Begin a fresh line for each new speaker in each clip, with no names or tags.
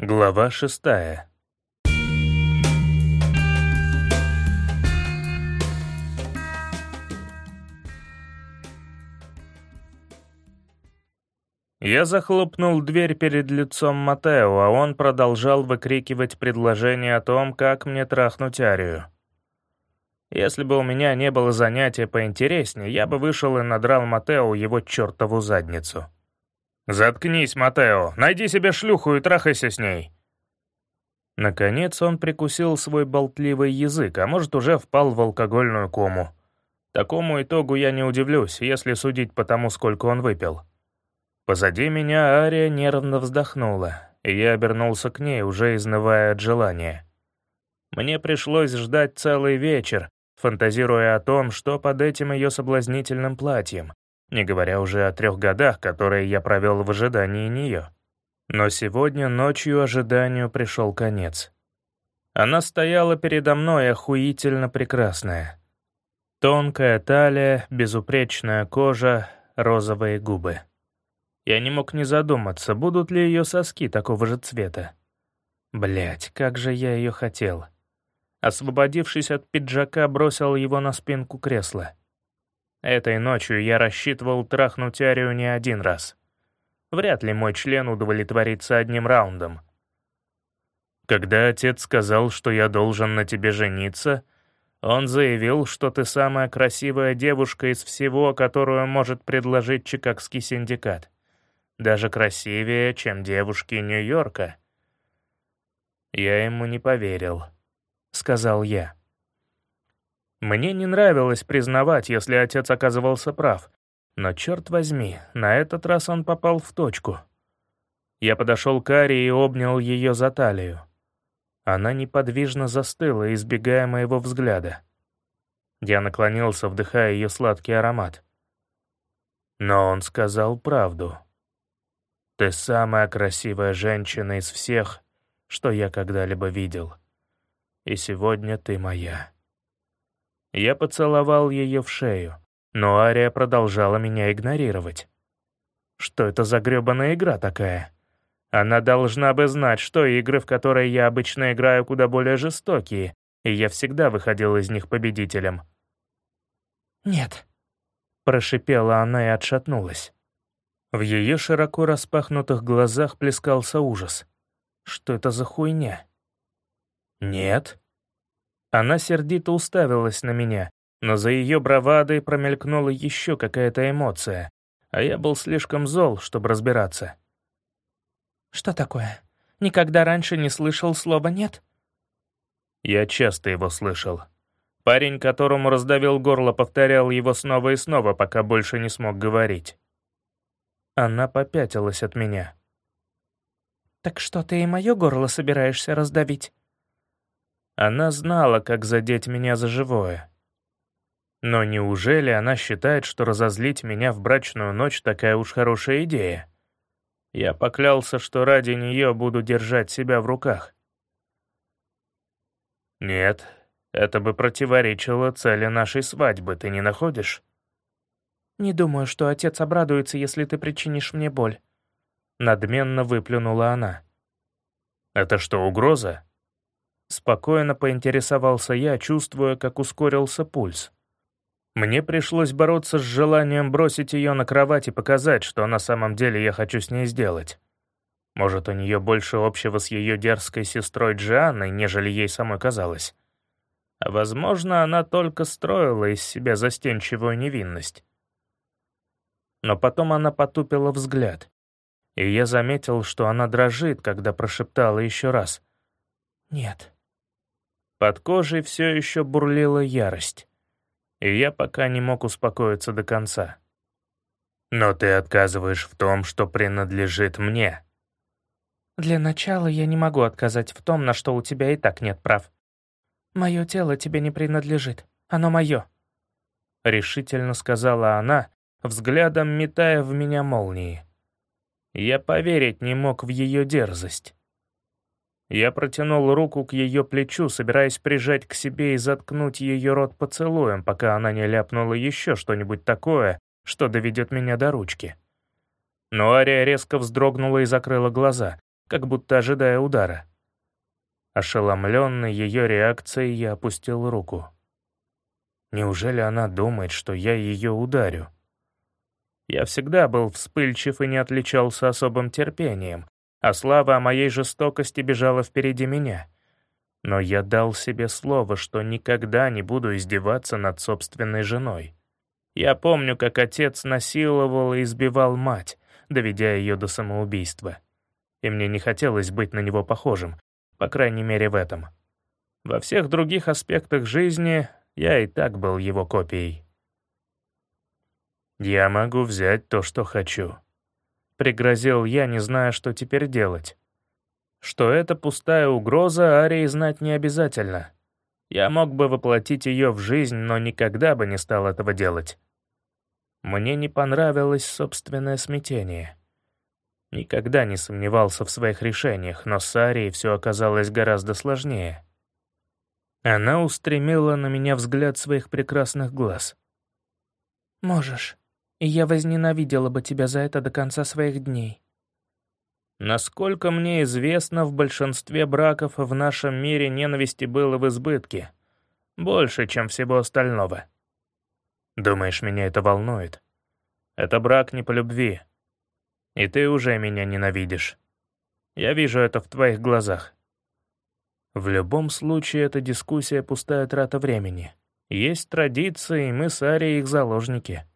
Глава шестая. Я захлопнул дверь перед лицом Матео, а он продолжал выкрикивать предложение о том, как мне трахнуть Арию. Если бы у меня не было занятия поинтереснее, я бы вышел и надрал Матео его чертову задницу. «Заткнись, Матео, найди себе шлюху и трахайся с ней». Наконец он прикусил свой болтливый язык, а может, уже впал в алкогольную кому. Такому итогу я не удивлюсь, если судить по тому, сколько он выпил. Позади меня Ария нервно вздохнула, и я обернулся к ней, уже изнывая от желания. Мне пришлось ждать целый вечер, фантазируя о том, что под этим ее соблазнительным платьем, не говоря уже о трех годах, которые я провел в ожидании нее. Но сегодня ночью ожиданию пришел конец. Она стояла передо мной охуительно прекрасная. Тонкая талия, безупречная кожа, розовые губы. Я не мог не задуматься, будут ли ее соски такого же цвета. Блять, как же я ее хотел. Освободившись от пиджака, бросил его на спинку кресла. Этой ночью я рассчитывал трахнуть Арию не один раз. Вряд ли мой член удовлетворится одним раундом. Когда отец сказал, что я должен на тебе жениться, он заявил, что ты самая красивая девушка из всего, которую может предложить Чикагский синдикат. Даже красивее, чем девушки Нью-Йорка. Я ему не поверил, — сказал я. Мне не нравилось признавать, если отец оказывался прав. Но черт возьми, на этот раз он попал в точку. Я подошел к Аре и обнял ее за талию. Она неподвижно застыла, избегая моего взгляда. Я наклонился, вдыхая ее сладкий аромат. Но он сказал правду. «Ты самая красивая женщина из всех, что я когда-либо видел. И сегодня ты моя». Я поцеловал ее в шею, но Ария продолжала меня игнорировать. Что это за грёбаная игра такая? Она должна бы знать, что игры, в которые я обычно играю, куда более жестокие, и я всегда выходил из них победителем.
«Нет», —
прошипела она и отшатнулась. В ее широко распахнутых глазах плескался ужас. Что это за хуйня? «Нет», она сердито уставилась на меня, но за ее бравадой промелькнула еще какая-то эмоция, а я был слишком зол, чтобы разбираться.
«Что такое? Никогда раньше не слышал слова «нет»?»
Я часто его слышал. Парень, которому раздавил горло, повторял его снова и снова, пока больше не смог говорить. Она попятилась от меня.
«Так что ты и мое горло собираешься раздавить?»
Она знала, как задеть меня за живое. Но неужели она считает, что разозлить меня в брачную ночь такая уж хорошая идея? Я поклялся, что ради нее буду держать себя в руках. Нет, это бы противоречило цели нашей свадьбы, ты не находишь?
Не думаю, что отец обрадуется, если ты причинишь мне боль.
Надменно выплюнула она. Это что, угроза? Спокойно поинтересовался я, чувствуя, как ускорился пульс. Мне пришлось бороться с желанием бросить ее на кровать и показать, что на самом деле я хочу с ней сделать. Может, у нее больше общего с ее дерзкой сестрой Джианной, нежели ей самой казалось. А возможно, она только строила из себя застенчивую невинность. Но потом она потупила взгляд, и я заметил, что она дрожит, когда прошептала еще раз «Нет». Под кожей все еще бурлила ярость, и я пока не мог успокоиться до конца. «Но ты отказываешь в том, что принадлежит мне».
«Для начала я не могу отказать в том, на что у тебя и так нет прав. Мое тело тебе не принадлежит, оно мое», — решительно сказала она, взглядом метая в меня молнии. Я поверить не мог в ее дерзость. Я протянул руку к ее плечу, собираясь прижать к себе и заткнуть ее рот поцелуем, пока она не ляпнула еще что-нибудь такое, что доведет меня до ручки. Но Ария резко вздрогнула и закрыла глаза,
как будто ожидая удара. Ошеломленный ее реакцией, я опустил руку. Неужели она думает, что я ее ударю? Я всегда был вспыльчив и не отличался особым терпением, а слава о моей жестокости бежала впереди меня. Но я дал себе слово, что никогда не буду издеваться над собственной женой. Я помню, как отец насиловал и избивал мать, доведя ее до самоубийства. И мне не хотелось быть на него похожим, по крайней мере в этом. Во всех других аспектах жизни я и так был его копией. «Я могу взять то, что хочу», — пригрозил я, не зная, что теперь делать. Что это пустая угроза, Арии знать не обязательно. Я мог бы воплотить ее в жизнь, но никогда бы не стал этого делать. Мне не понравилось собственное смятение. Никогда не сомневался в своих решениях, но с Арией все оказалось гораздо сложнее. Она устремила на меня взгляд своих прекрасных глаз.
«Можешь, и я возненавидела бы тебя за это до конца своих дней».
Насколько мне известно, в большинстве браков в нашем мире ненависти было в избытке. Больше, чем всего остального. Думаешь, меня это волнует? Это брак не по любви. И ты уже меня ненавидишь. Я вижу это в твоих глазах. В любом случае, эта дискуссия — пустая трата времени. Есть традиции, и мы с Арией их заложники.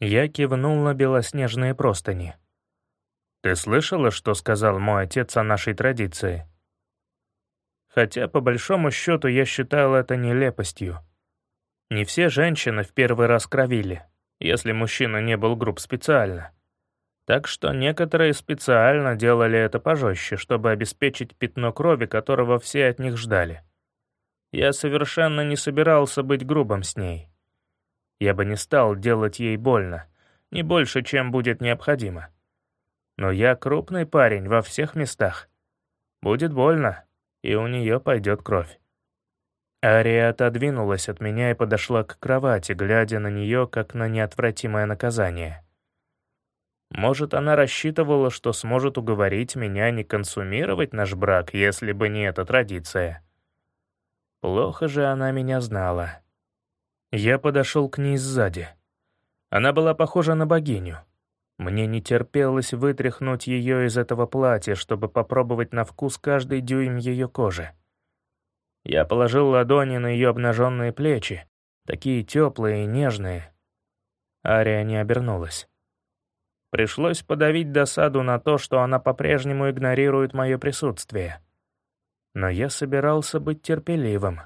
Я кивнул на белоснежные простыни. «Ты слышала, что сказал мой отец о нашей традиции?» Хотя, по большому счету, я считал это нелепостью. Не все женщины в первый раз кровили, если мужчина не был груб специально. Так что некоторые специально делали это пожестче, чтобы обеспечить пятно крови, которого все от них ждали. Я совершенно не собирался быть грубым с ней. Я бы не стал делать ей больно, не больше, чем будет необходимо. Но я крупный парень во всех местах. Будет больно, и у нее пойдет кровь. Ария отодвинулась от меня и подошла к кровати, глядя на нее как на неотвратимое наказание. Может, она рассчитывала, что сможет уговорить меня не консумировать наш брак, если бы не эта традиция. Плохо же она меня знала. Я подошел к ней сзади. Она была похожа на богиню. Мне не терпелось вытряхнуть ее из этого платья, чтобы попробовать на вкус каждый дюйм ее кожи. Я положил ладони на ее обнаженные плечи, такие теплые и нежные. Ария не обернулась. Пришлось подавить досаду на то, что она по-прежнему игнорирует мое присутствие. Но я собирался быть терпеливым.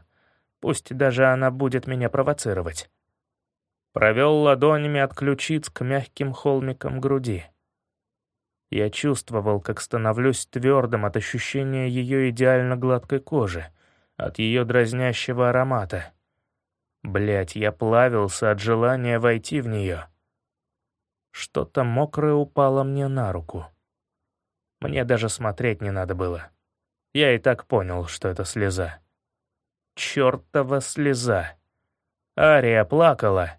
Пусть даже она будет меня провоцировать. Провел ладонями от ключиц к мягким холмикам груди. Я чувствовал, как становлюсь твердым от ощущения ее идеально гладкой кожи — от ее дразнящего аромата. Блять, я плавился от желания войти в нее. Что-то мокрое упало мне на руку. Мне даже смотреть не надо было. Я и так понял, что это слеза. Чёртова слеза. Ария плакала.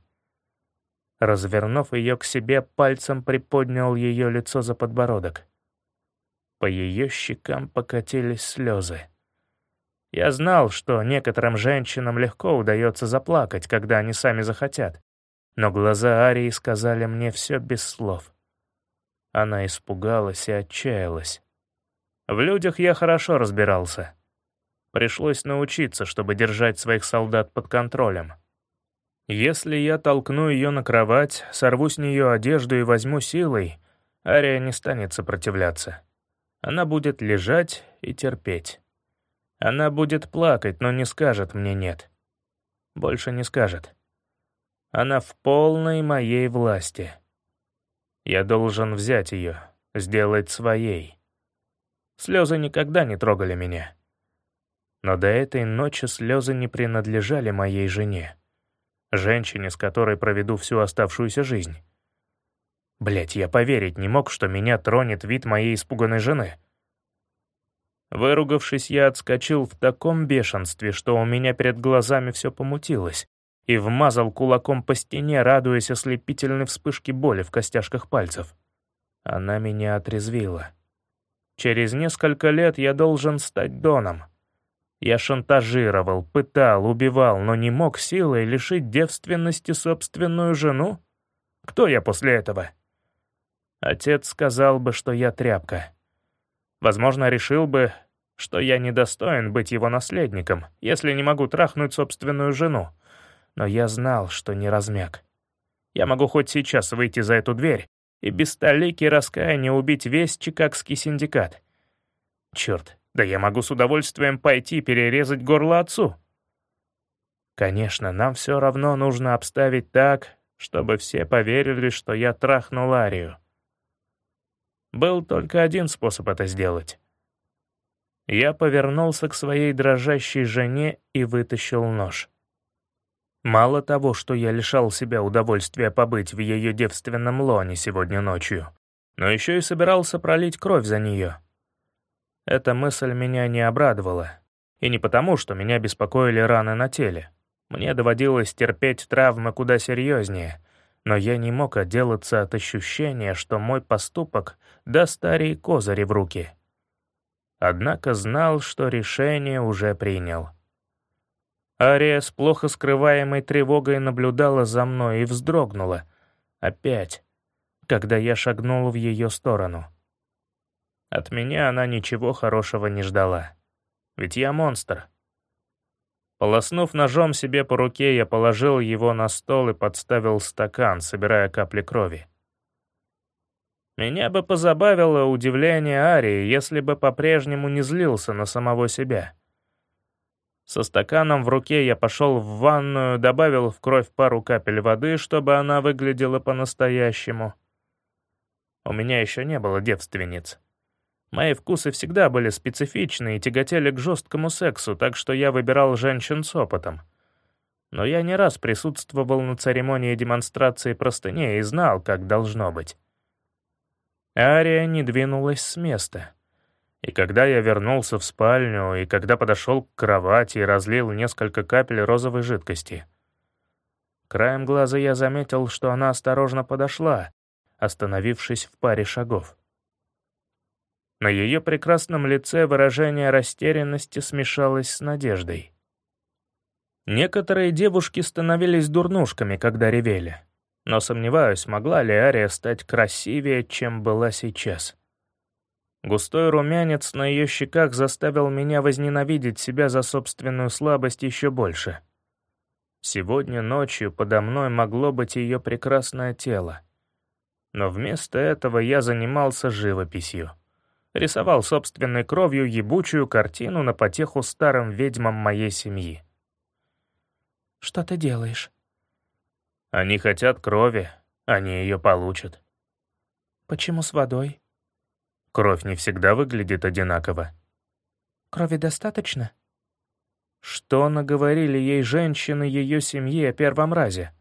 Развернув ее к себе, пальцем приподнял ее лицо за подбородок. По ее щекам покатились слезы. Я знал, что некоторым женщинам легко удается заплакать, когда они сами захотят. Но глаза Арии сказали мне все без слов. Она испугалась и отчаялась. В людях я хорошо разбирался. Пришлось научиться, чтобы держать своих солдат под контролем. Если я толкну ее на кровать, сорву с нее одежду и возьму силой, Ария не станет сопротивляться. Она будет лежать и терпеть. Она будет плакать, но не скажет мне «нет». Больше не скажет. Она в полной моей власти. Я должен взять ее, сделать своей. Слезы никогда не трогали меня. Но до этой ночи слезы не принадлежали моей жене. Женщине, с которой проведу всю оставшуюся жизнь. Блять, я поверить не мог, что меня тронет вид моей испуганной жены. Выругавшись, я отскочил в таком бешенстве, что у меня перед глазами все помутилось, и вмазал кулаком по стене, радуясь ослепительной вспышке боли в костяшках пальцев. Она меня отрезвила. Через несколько лет я должен стать Доном. Я шантажировал, пытал, убивал, но не мог силой лишить девственности собственную жену? Кто я после этого? Отец сказал бы, что я тряпка. Возможно, решил бы, что я недостоин быть его наследником, если не могу трахнуть собственную жену. Но я знал, что не размяк. Я могу хоть сейчас выйти за эту дверь и без столики раскаяния убить весь Чикагский синдикат. Черт, да я могу с удовольствием пойти перерезать горло отцу. Конечно, нам все равно нужно обставить так, чтобы все поверили, что я трахнул Арию. Был только один способ это сделать. Я повернулся к своей дрожащей жене и вытащил нож. Мало того, что я лишал себя удовольствия побыть в ее девственном лоне сегодня ночью, но еще и собирался пролить кровь за нее. Эта мысль меня не обрадовала. И не потому, что меня беспокоили раны на теле. Мне доводилось терпеть травмы куда серьезнее, но я не мог отделаться от ощущения, что мой поступок даст Арии козыри в руки. Однако знал, что решение уже принял. Ария с плохо скрываемой тревогой наблюдала за мной и вздрогнула. Опять, когда я шагнул в ее сторону. От меня она ничего хорошего не ждала. Ведь я монстр. Полоснув ножом себе по руке, я положил его на стол и подставил стакан, собирая капли крови. Меня бы позабавило удивление Арии, если бы по-прежнему не злился на самого себя. Со стаканом в руке я пошел в ванную, добавил в кровь пару капель воды, чтобы она выглядела по-настоящему. У меня еще не было девственниц. Мои вкусы всегда были специфичны и тяготели к жесткому сексу, так что я выбирал женщин с опытом. Но я не раз присутствовал на церемонии демонстрации простыней и знал, как должно быть. Ария не двинулась с места. И когда я вернулся в спальню, и когда подошел к кровати и разлил несколько капель розовой жидкости. Краем глаза я заметил, что она осторожно подошла, остановившись в паре шагов. На ее прекрасном лице выражение растерянности смешалось с надеждой. Некоторые девушки становились дурнушками, когда ревели, но сомневаюсь, могла ли Ария стать красивее, чем была сейчас. Густой румянец на ее щеках заставил меня возненавидеть себя за собственную слабость еще больше. Сегодня ночью подо мной могло быть ее прекрасное тело. Но вместо этого я занимался живописью. Рисовал собственной кровью ебучую картину на потеху старым ведьмам моей семьи.
«Что ты делаешь?»
«Они хотят крови, они ее получат».
«Почему с водой?»
Кровь не всегда выглядит одинаково.
Крови достаточно?
Что наговорили ей женщины ее семьи о первом разе?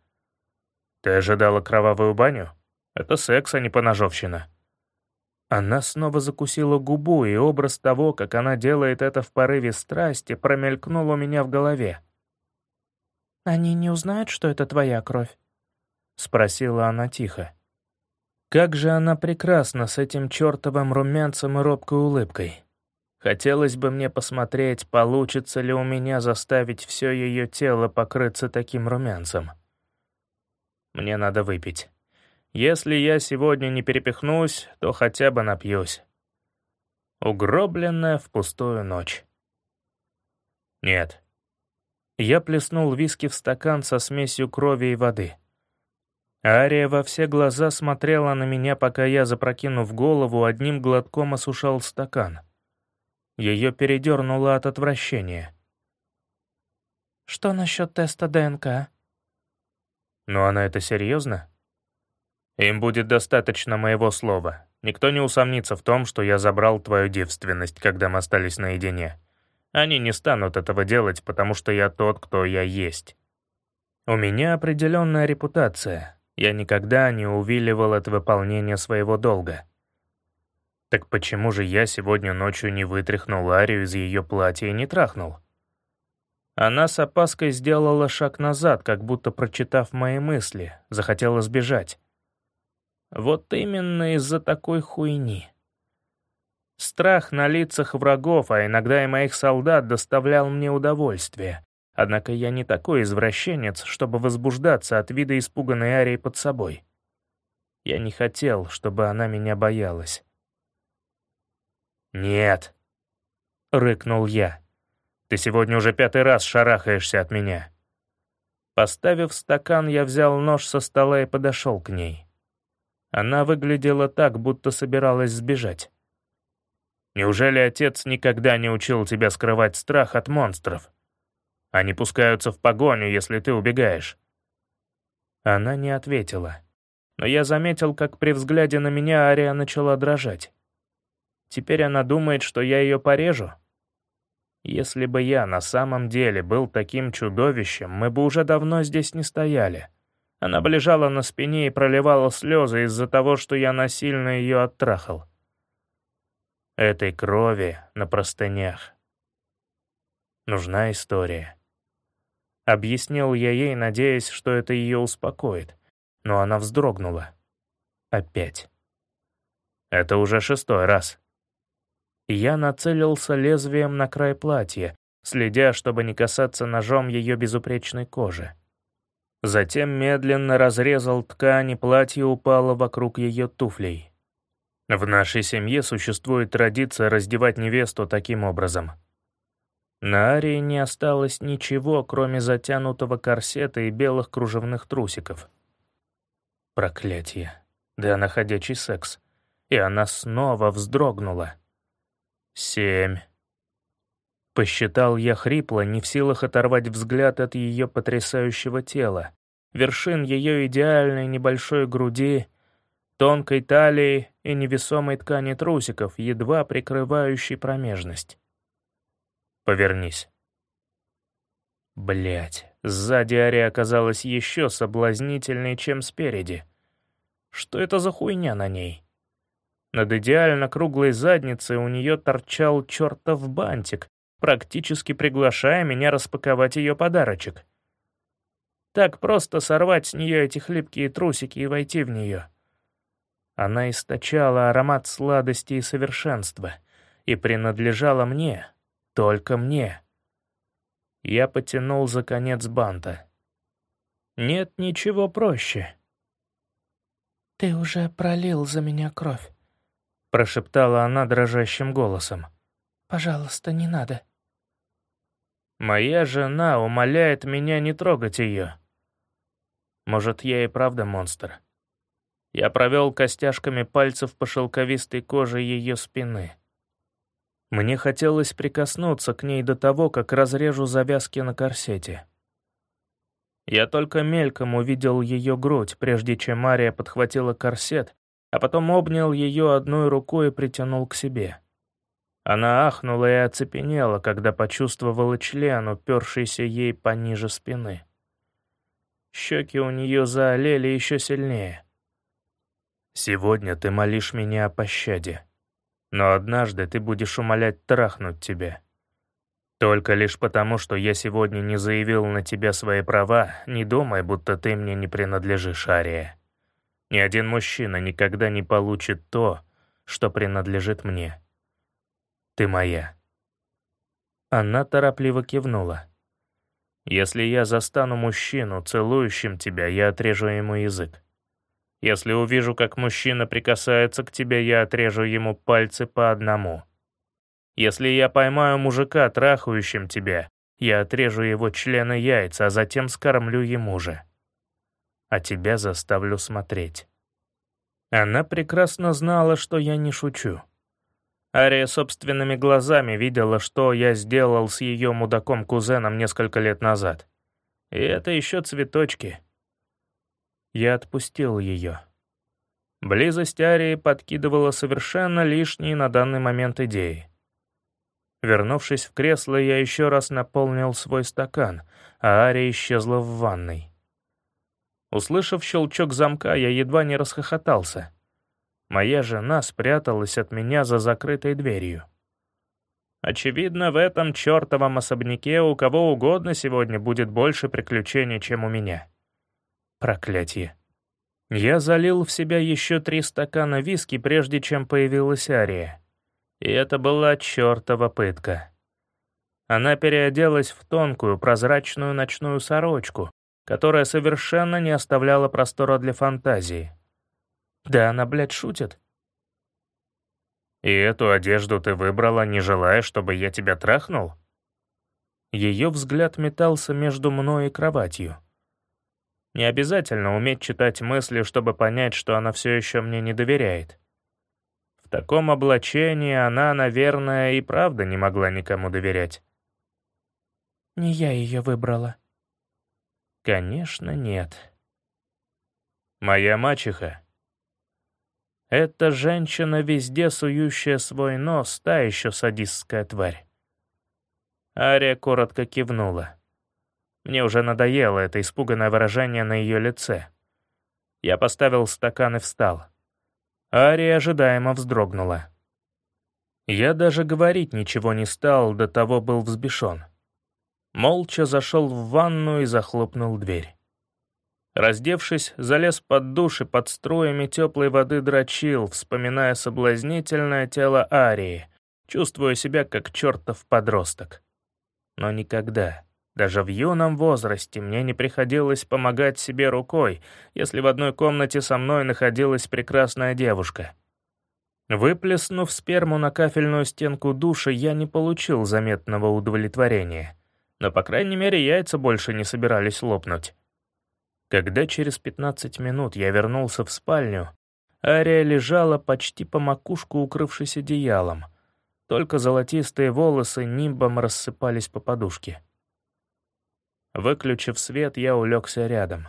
Ты ожидала кровавую баню? Это секс, а не поножовщина. Она снова закусила губу, и образ того, как она делает это в порыве страсти, промелькнул у меня в голове.
«Они не узнают, что это твоя кровь?» — спросила она тихо.
Как же она прекрасна с этим чертовым румянцем и робкой улыбкой. Хотелось бы мне посмотреть, получится ли у меня заставить все ее тело покрыться таким румянцем. Мне надо выпить. Если я сегодня не перепихнусь, то хотя бы напьюсь. Угробленная в пустую ночь. Нет. Я плеснул виски в стакан со смесью крови и воды. Ария во все глаза смотрела на меня, пока я, запрокинув голову, одним глотком осушал стакан. Ее передернуло от отвращения.
«Что насчет теста ДНК?»
«Но она это серьезно?» «Им будет достаточно моего слова. Никто не усомнится в том, что я забрал твою девственность, когда мы остались наедине. Они не станут этого делать, потому что я тот, кто я есть. У меня определенная репутация, я никогда не увиливал от выполнения своего долга. Так почему же я сегодня ночью не вытряхнул Арию из ее платья и не трахнул? Она с опаской сделала шаг назад, как будто прочитав мои мысли, захотела сбежать. Вот именно из-за такой хуйни. Страх на лицах врагов, а иногда и моих солдат, доставлял мне удовольствие. Однако я не такой извращенец, чтобы возбуждаться от вида испуганной Арии под собой. Я не хотел, чтобы она меня боялась. «Нет», — рыкнул я. «Ты сегодня уже пятый раз шарахаешься от меня». Поставив стакан, я взял нож со стола и подошел к ней. Она выглядела так, будто собиралась сбежать. «Неужели отец никогда не учил тебя скрывать страх от монстров? Они пускаются в погоню, если ты убегаешь». Она не ответила, но я заметил, как при взгляде на меня Ария начала дрожать. Теперь она думает, что я ее порежу? Если бы я на самом деле был таким чудовищем, мы бы уже давно здесь не стояли. Она лежала на спине и проливала слезы из-за того, что я насильно ее оттрахал. Этой крови на простынях. Нужна история. Объяснил я ей, надеясь, что это ее успокоит, но она вздрогнула. Опять. Это уже шестой раз. Я нацелился лезвием на край платья, следя, чтобы не касаться ножом ее безупречной кожи. Затем медленно разрезал ткань, и платье упало вокруг ее туфлей. В нашей семье существует традиция раздевать невесту таким образом. На Арии не осталось ничего, кроме затянутого корсета и белых кружевных трусиков. Проклятие. Да находячий секс. И она снова вздрогнула. Семь. Посчитал я хрипло, не в силах оторвать взгляд от ее потрясающего тела, вершин ее идеальной небольшой груди, тонкой талии и невесомой ткани трусиков, едва прикрывающей промежность. Повернись. Блять, сзади Ари оказалась еще соблазнительней, чем спереди. Что это за хуйня на ней? Над идеально круглой задницей у нее торчал чертов бантик, практически приглашая меня распаковать ее подарочек. Так просто сорвать с нее эти хлипкие трусики и войти в нее. Она источала аромат сладости и совершенства и принадлежала мне, только мне. Я потянул за конец банта. Нет ничего проще.
«Ты уже пролил за меня кровь», —
прошептала она дрожащим голосом.
«Пожалуйста, не надо».
«Моя жена умоляет меня не трогать ее. Может, я и правда монстр?» Я провел костяшками пальцев по шелковистой коже ее спины. Мне хотелось прикоснуться к ней до того, как разрежу завязки на корсете. Я только мельком увидел ее грудь, прежде чем Мария подхватила корсет а потом обнял ее одной рукой и притянул к себе. Она ахнула и оцепенела, когда почувствовала член, упершийся ей пониже спины. Щеки у нее заолели еще сильнее. «Сегодня ты молишь меня о пощаде, но однажды ты будешь умолять трахнуть тебя. Только лишь потому, что я сегодня не заявил на тебя свои права, не думай, будто ты мне не принадлежишь, Ария». Ни один мужчина никогда не получит то, что принадлежит мне. Ты моя». Она торопливо кивнула. «Если я застану мужчину, целующим тебя, я отрежу ему язык. Если увижу, как мужчина прикасается к тебе, я отрежу ему пальцы по одному. Если я поймаю мужика, трахающим тебя, я отрежу его члены яйца, а затем скормлю ему же а тебя заставлю смотреть». Она прекрасно знала, что я не шучу. Ария собственными глазами видела, что я сделал с ее мудаком-кузеном несколько лет назад. И это еще цветочки. Я отпустил ее. Близость Арии подкидывала совершенно лишние на данный момент идеи. Вернувшись в кресло, я еще раз наполнил свой стакан, а Ария исчезла в ванной. Услышав щелчок замка, я едва не расхохотался. Моя жена спряталась от меня за закрытой дверью. Очевидно, в этом чертовом особняке у кого угодно сегодня будет больше приключений, чем у меня. Проклятие. Я залил в себя еще три стакана виски, прежде чем появилась Ария. И это была чертова пытка. Она переоделась в тонкую прозрачную ночную сорочку, которая совершенно не оставляла простора для фантазии. Да она, блядь, шутит. «И эту одежду ты выбрала, не желая, чтобы я тебя трахнул?» Ее взгляд метался между мной и кроватью. Не обязательно уметь читать мысли, чтобы понять, что она все еще мне не доверяет. В таком облачении она, наверное, и правда не могла никому доверять.
«Не я ее выбрала».
«Конечно, нет». «Моя мачеха». Эта женщина, везде сующая свой нос, та еще садистская тварь. Ария коротко кивнула. Мне уже надоело это испуганное выражение на ее лице. Я поставил стакан и встал. Ария ожидаемо вздрогнула. Я даже говорить ничего не стал, до того был взбешен. Молча зашел в ванну и захлопнул дверь. Раздевшись, залез под душ и под струями теплой воды дрочил, вспоминая соблазнительное тело Арии, чувствуя себя как чертов подросток. Но никогда, даже в юном возрасте мне не приходилось помогать себе рукой, если в одной комнате со мной находилась прекрасная девушка. Выплеснув сперму на кафельную стенку душа, я не получил заметного удовлетворения. Но, по крайней мере, яйца больше не собирались лопнуть. Когда через 15 минут я вернулся в спальню, Ария лежала почти по макушку, укрывшись одеялом. Только золотистые волосы нимбом рассыпались по подушке. Выключив свет, я улегся рядом.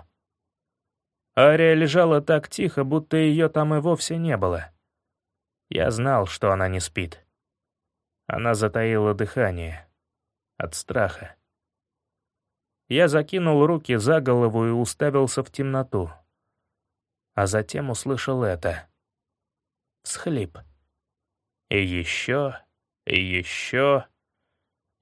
Ария лежала так тихо, будто ее там и вовсе не было. Я знал, что она не спит. Она затаила дыхание. От страха. Я закинул руки за голову и уставился в темноту. А затем услышал это. Схлип. И еще, и еще...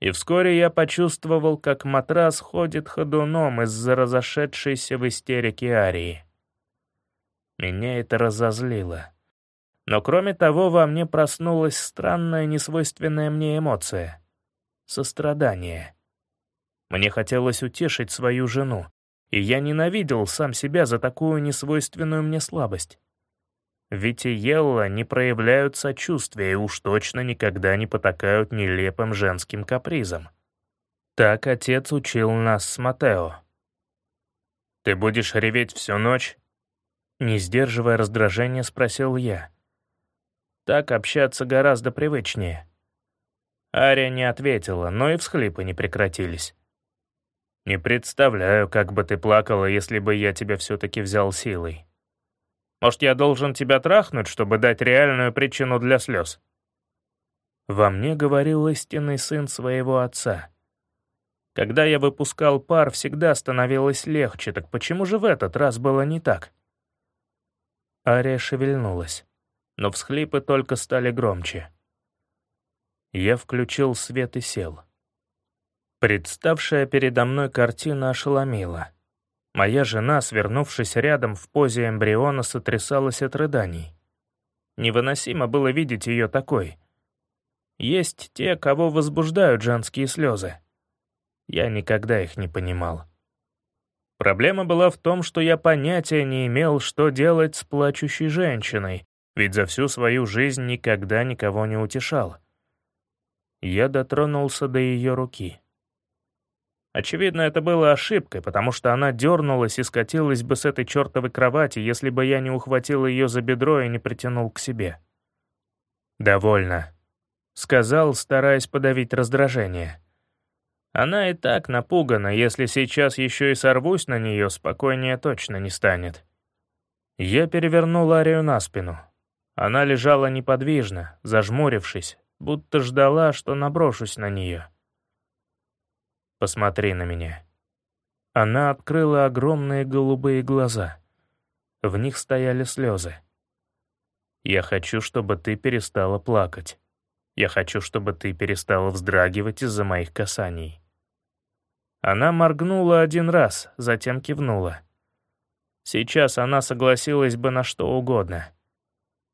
И вскоре я почувствовал, как матрас ходит ходуном из-за разошедшейся в истерике Арии. Меня это разозлило. Но кроме того, во мне проснулась странная, несвойственная мне эмоция — сострадание. Мне хотелось утешить свою жену, и я ненавидел сам себя за такую несвойственную мне слабость. Ведь и Елла не проявляют сочувствия и уж точно никогда не потакают нелепым женским капризом. Так отец учил нас с Матео. «Ты будешь реветь всю ночь?» Не сдерживая раздражения, спросил я. Так общаться гораздо привычнее. Ария не ответила, но и всхлипы не прекратились. «Не представляю, как бы ты плакала, если бы я тебя все-таки взял силой», может, я должен тебя трахнуть, чтобы дать реальную причину для слез?» Во мне говорил истинный сын своего отца. Когда я выпускал пар, всегда становилось легче, так почему же в этот раз было не так? Ария шевельнулась, но всхлипы только стали громче. Я включил свет и сел. Представшая передо мной картина ошеломила — Моя жена, свернувшись рядом в позе эмбриона, сотрясалась от рыданий. Невыносимо было видеть ее такой. Есть те, кого возбуждают женские слезы. Я никогда их не понимал. Проблема была в том, что я понятия не имел, что делать с плачущей женщиной, ведь за всю свою жизнь никогда никого не утешал. Я дотронулся до ее руки. Очевидно, это было ошибкой, потому что она дернулась и скатилась бы с этой чертовой кровати, если бы я не ухватил ее за бедро и не притянул к себе. «Довольно», — сказал, стараясь подавить раздражение. Она и так напугана, если сейчас еще и сорвусь на нее, спокойнее точно не станет. Я перевернул Арию на спину. Она лежала неподвижно, зажмурившись, будто ждала, что наброшусь на нее. Посмотри на меня». Она открыла огромные голубые глаза. В них стояли слезы. «Я хочу, чтобы ты перестала плакать. Я хочу, чтобы ты перестала вздрагивать из-за моих касаний». Она моргнула один раз, затем кивнула. Сейчас она согласилась бы на что угодно.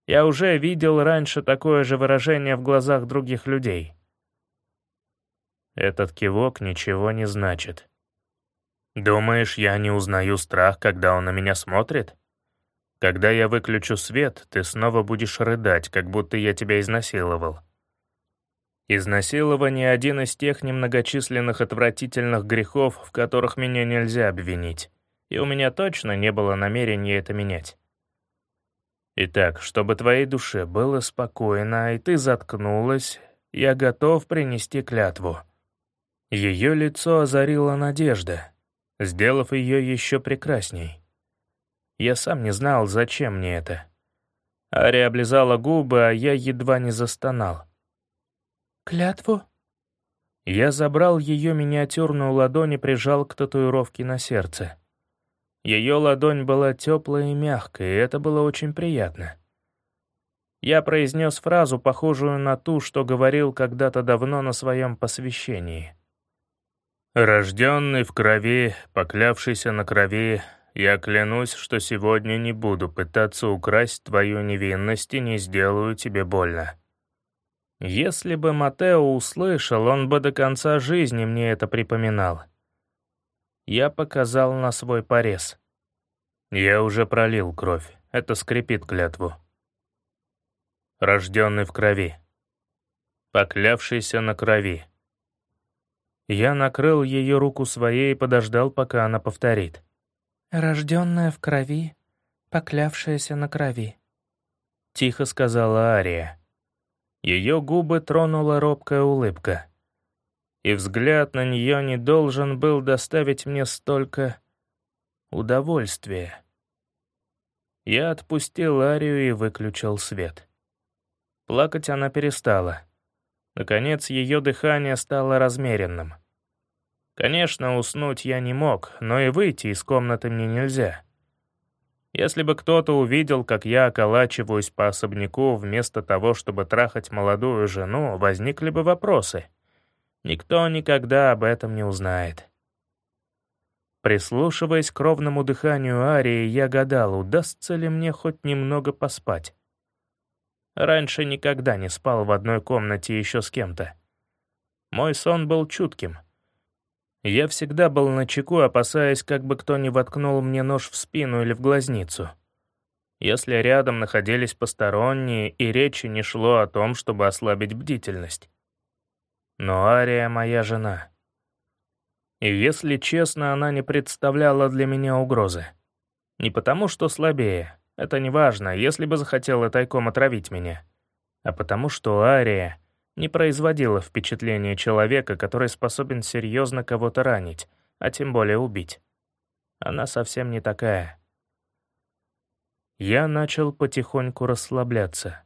Я уже видел раньше такое же выражение в глазах других людей. Этот кивок ничего не значит. Думаешь, я не узнаю страх, когда он на меня смотрит? Когда я выключу свет, ты снова будешь рыдать, как будто я тебя изнасиловал. Изнасилование — один из тех немногочисленных отвратительных грехов, в которых меня нельзя обвинить, и у меня точно не было намерения это менять. Итак, чтобы твоей душе было спокойно, и ты заткнулась, я готов принести клятву. Ее лицо озарила надежда, сделав ее еще прекрасней. Я сам не знал, зачем мне это. Ари облизала губы, а я едва не застонал.
«Клятву?»
Я забрал ее миниатюрную ладонь и прижал к татуировке на сердце. Ее ладонь была теплая и мягкая, и это было очень приятно. Я произнес фразу, похожую на ту, что говорил когда-то давно на своем посвящении. «Рожденный в крови, поклявшийся на крови, я клянусь, что сегодня не буду пытаться украсть твою невинность и не сделаю тебе больно». Если бы Матео услышал, он бы до конца жизни мне это припоминал. Я показал на свой порез. Я уже пролил кровь. Это скрепит клятву. Рожденный в крови. Поклявшийся на крови. Я накрыл ее руку своей и подождал, пока она повторит.
«Рожденная в крови, поклявшаяся на крови», —
тихо сказала Ария. Ее губы тронула робкая улыбка и взгляд на нее не должен был доставить мне столько удовольствия. Я отпустил Арию и выключил свет. Плакать она перестала. Наконец, ее дыхание стало размеренным. Конечно, уснуть я не мог, но и выйти из комнаты мне нельзя. Если бы кто-то увидел, как я околачиваюсь по особняку вместо того, чтобы трахать молодую жену, возникли бы вопросы. Никто никогда об этом не узнает. Прислушиваясь к ровному дыханию Арии, я гадал, удастся ли мне хоть немного поспать. Раньше никогда не спал в одной комнате еще с кем-то. Мой сон был чутким. Я всегда был на чеку, опасаясь, как бы кто ни воткнул мне нож в спину или в глазницу. Если рядом находились посторонние, и речи не шло о том, чтобы ослабить бдительность. Но Ария — моя жена. И если честно, она не представляла для меня угрозы. Не потому, что слабее, это не важно, если бы захотела тайком отравить меня, а потому что Ария не производила впечатления человека, который способен серьезно кого-то ранить, а тем более убить. Она совсем не такая. Я начал потихоньку расслабляться.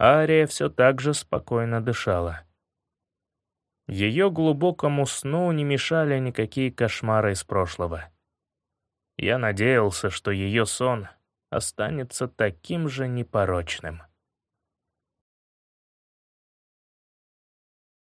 Ария все так же спокойно дышала. Ее глубокому сну не мешали никакие кошмары из прошлого. Я надеялся, что ее сон останется таким же непорочным.